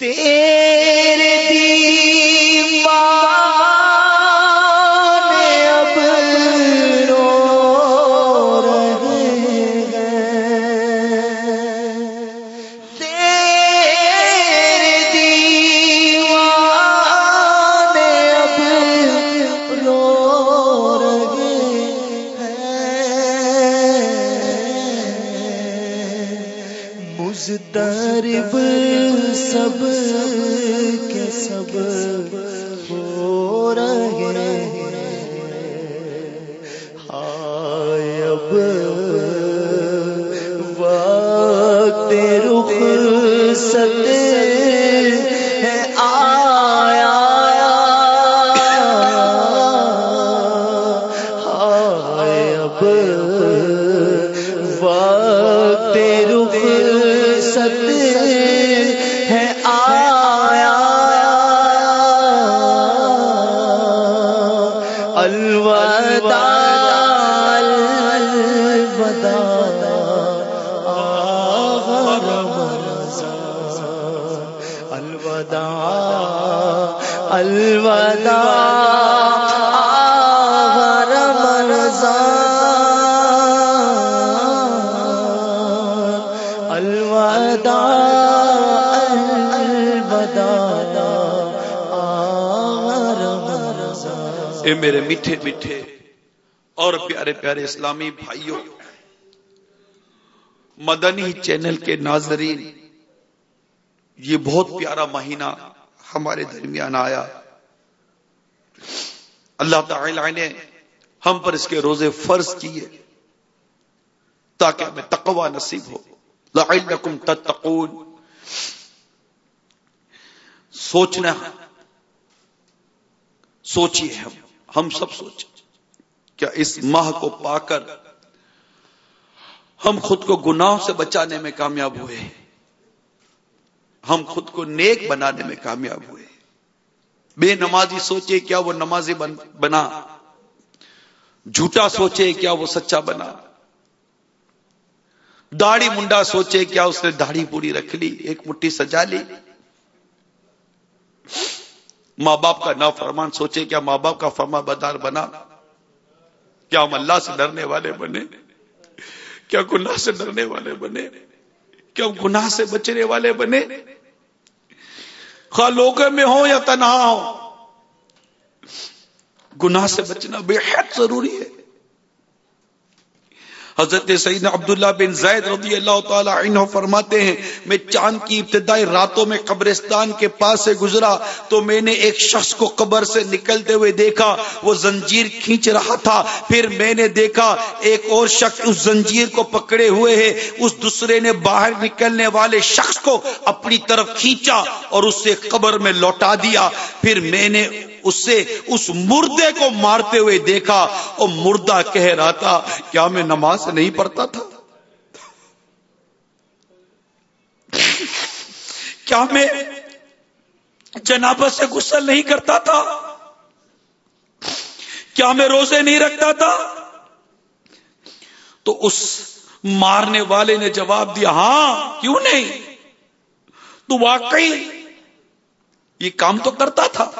تیرے درب سب کے سب اے میرے میٹھے میٹھے اور پیارے پیارے اسلامی بھائیوں مدنی چینل کے ناظرین، یہ بہت پیارا مہینہ ہمارے درمیان آیا۔ اللہ تعالی نے ہم پر اس کے روزے فرض کیے تاکہ ہمیں تقوی نصیب ہو۔ لعلکم تتقون۔ سوچنا، سوچیے ہم ہم سب سوچیں۔ کیا اس ماہ کو پا کر ہم خود کو گناہ سے بچانے میں کامیاب ہوئے؟ ہم خود کو نیک بنانے میں کامیاب ہوئے۔ بے نمازی سوچے کیا وہ نمازی بنا۔ جھوٹا سوچے کیا وہ سچا بنا۔ داڑھی منڈا سوچے کیا اس نے داڑھی پوری رکھ لی، ایک مٹھی سجا لی۔ ماں باپ کا نا فرمان سوچے کیا ماں باپ کا فرما بدار بنا۔ کیا ہم اللہ سے ڈرنے والے بنے؟ کیا گناہ سے ڈرنے والے بنے؟ کہ ہم گناہ سے بچنے والے بنے۔ خواہ لوگوں میں ہو یا تنہا ہو گناہ سے بچنا بے حد ضروری ہے۔ حضرت سعید عبداللہ بن زید رضی اللہ تعالی عنہ فرماتے ہیں، میں چاند کی ابتدائی راتوں میں قبرستان کے پاس سے گزرا تو میں نے ایک شخص کو قبر سے نکلتے ہوئے دیکھا، وہ زنجیر کھینچ رہا تھا۔ پھر میں نے دیکھا، ایک اور شخص اس زنجیر کو پکڑے ہوئے ہے۔ اس دوسرے نے باہر نکلنے والے شخص کو اپنی طرف کھینچا اور اس سے قبر میں لوٹا دیا۔ پھر میں نے اس سے اس مردے کو مارتے ہوئے دیکھا اور مردہ کہہ رہا تھا، کیا میں نماز نہیں پڑھتا تھا؟ کیا میں جنابت سے غسل نہیں کرتا تھا؟ کیا میں روزے نہیں رکھتا تھا؟ تو اس مارنے والے نے جواب دیا ہاں کیوں نہیں؟ تو واقعی یہ کام تو کرتا تھا۔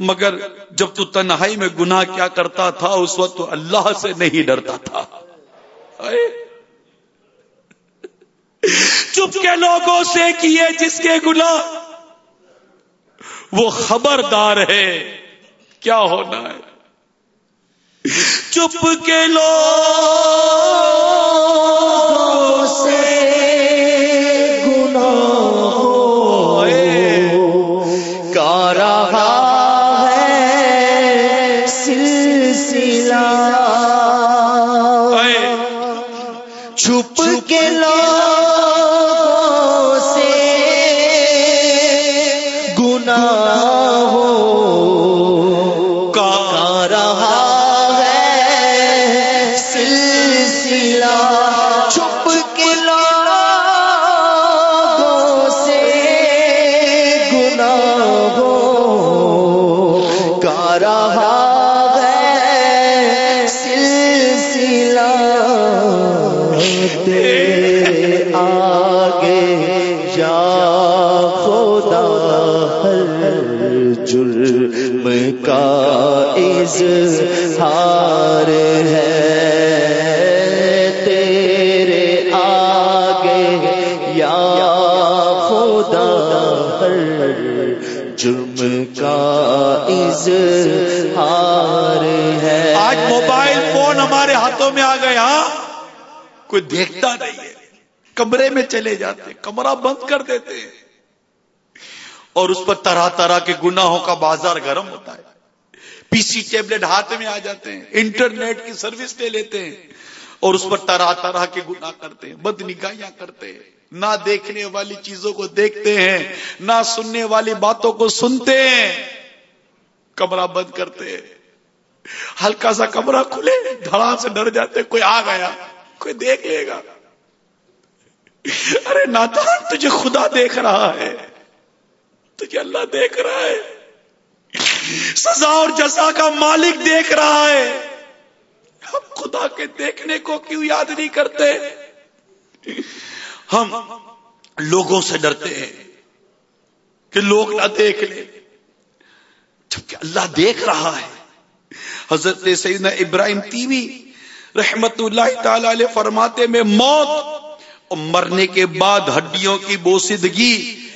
مگر جب تو تنہائی میں گناہ کیا کرتا تھا، اس وقت تو اللہ سے نہیں ڈرتا تھا۔ چپ کے لوگوں سے کیے جس کے گناہ۔ وہ خبردار ہے۔ کیا ہونا ہے؟ چپ کے لوگوں سے گناہ۔ کا رہا اللہ اظہار ہے۔ تیرے آگے یا خدا، ہر جرم کا اظہار ہے۔ آج موبائل فون ہمارے ہاتھوں میں آ گئے ہاں؟ کوئی دیکھتا نہیں ہے۔ کمرے میں چلے جاتے ہیں کمرہ بند کر دیتے۔ ہیں اور اس پر طرح طرح کے گناہوں کا بازار گرم ہوتا ہے۔ پی سی ٹیبلٹ ہاتھ میں آ جاتے ہیں، انٹرنیٹ کی سروس لے لیتے ہیں اور اس پر طرح طرح کے گناہ کرتے ہیں، بد نگاہیاں کرتے ہیں۔ نہ دیکھنے والی چیزوں کو دیکھتے ہیں، نہ سننے والی باتوں کو سنتے ہیں۔ کمرہ بند کرتے ہیں۔ ہلکا سا کمرہ کھلے، دھڑا سے ڈر جاتے کوئی آ گیا، کوئی دیکھ لے گا۔ ارے نادان تجھے خدا دیکھ رہا ہے، تجھے اللہ دیکھ رہا ہے۔ سزا اور جزا کا مالک دیکھ رہا ہے۔ ہم خدا کے دیکھنے کو کیوں یاد نہیں کرتے؟ ہم لوگوں سے ڈرتے ہیں کہ لوگ نہ دیکھ لیں۔ جبکہ اللہ دیکھ رہا ہے۔ حضرت سیدنا ابراہیم تیوی رحمت اللہ تعالی علیہ فرماتے میں موت اور مرنے کے بعد ہڈیوں کی بوسیدگی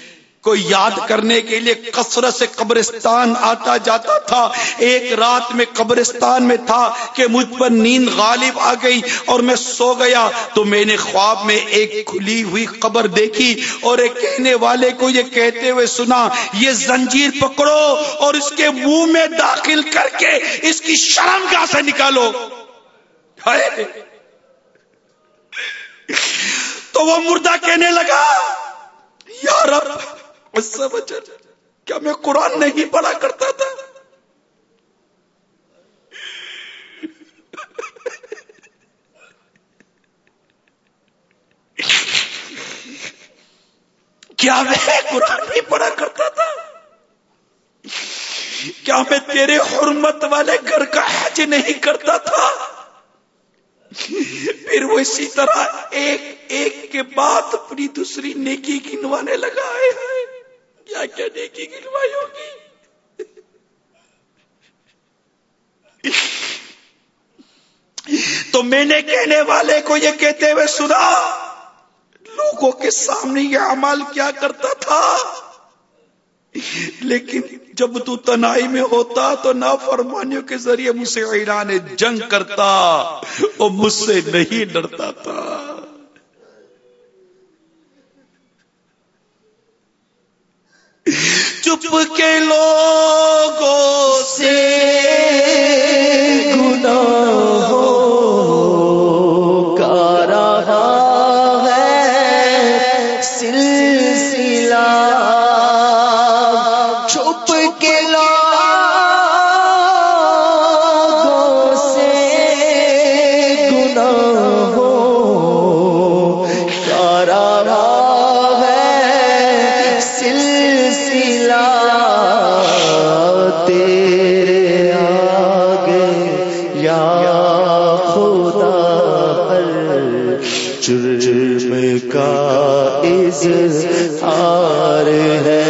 کو یاد کرنے کے لیے کثرت سے قبرستان آتا جاتا تھا۔ ایک رات میں قبرستان میں تھا کہ مجھ پر نیند غالب آ گئی اور میں سو گیا۔ تو میں نے خواب میں ایک کھلی ہوئی قبر دیکھی اور ایک کہنے والے کو یہ کہتے ہوئے سنا، یہ زنجیر پکڑو اور اس کے منہ میں داخل کر کے اس کی شرم گاہ سے نکالو۔ تو وہ مردہ کہنے لگا، یا رب کیا میں قرآن نہیں پڑھا کرتا تھا۔ کیا میں قرآن نہیں پڑھا کرتا تھا؟ کیا میں تیرے حرمت والے گھر کا حج نہیں کرتا تھا؟ پھر وہ اسی طرح ایک ایک کے بعد اپنی دوسری نیکی گنوانے لگا ہے کیا کیا نیکی گنوائی ہوگی؟ تو میں نے کہنے والے کو یہ کہتے ہوئے سنا، لوگوں کے سامنے یہ عمل کیا کرتا تھا؟ لیکن جب تو تنائی میں ہوتا تو نافرمانیوں کے ذریعے مجھ سے ایران جنگ کرتا وہ مجھ سے نہیں ڈرتا تھا چپ کے لوگ یا خدا پر جرم کا اظہار ہے۔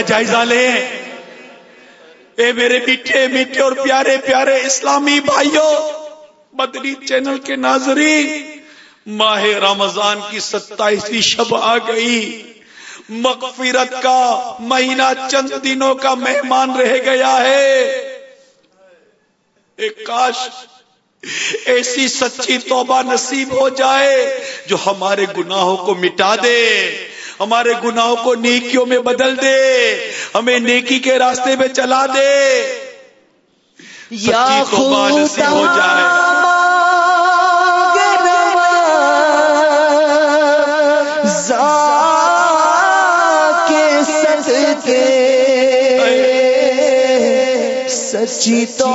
جائزہ لیں اے میرے میٹھے میٹھے اور پیارے پیارے اسلامی بھائیوں بدری چینل کے ناظرین، ماہ رمضان کی ستائیسویں شب آ گئی۔ مغفرت کا مہینہ چند دنوں کا مہمان رہ گیا ہے۔ ایک کاش ایسی سچی توبہ نصیب ہو جائے جو ہمارے گناہوں کو مٹا دے۔ ہمارے گناہوں کو نیکیوں میں بدل دے ہمیں نیکی کے راستے میں چلا دے۔ یا سچی توبہ نصیب ہو جائے۔ سچی تو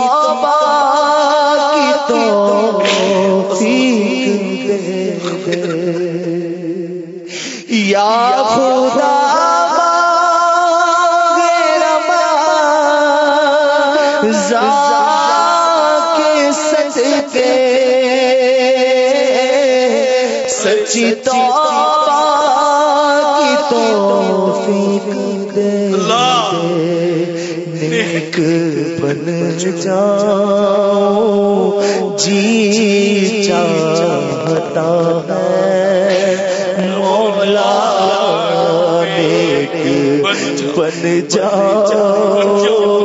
کی تو کے سچتے سچی تو کی توفیق دے نیک بن جاؤ۔ جی چاہتا ہے مولا نیک بن جاؤ۔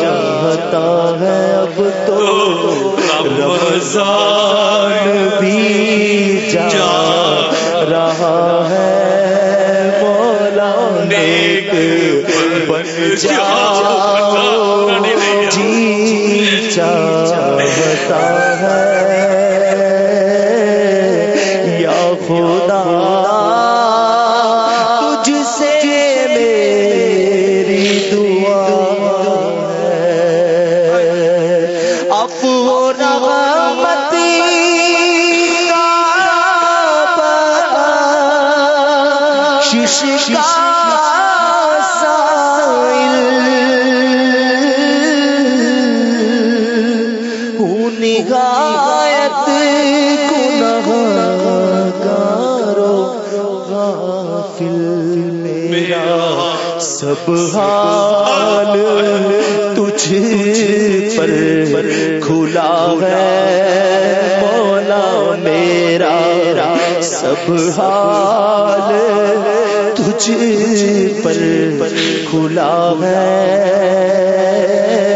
چاہتا ہے اب تو رمضان بھی جا رہا ہے۔ مولا نیک بن جاؤ۔ سب حال تجھ پر کھلا ہے۔ مولا میرا سب حال تجھ پر کھلا ہے۔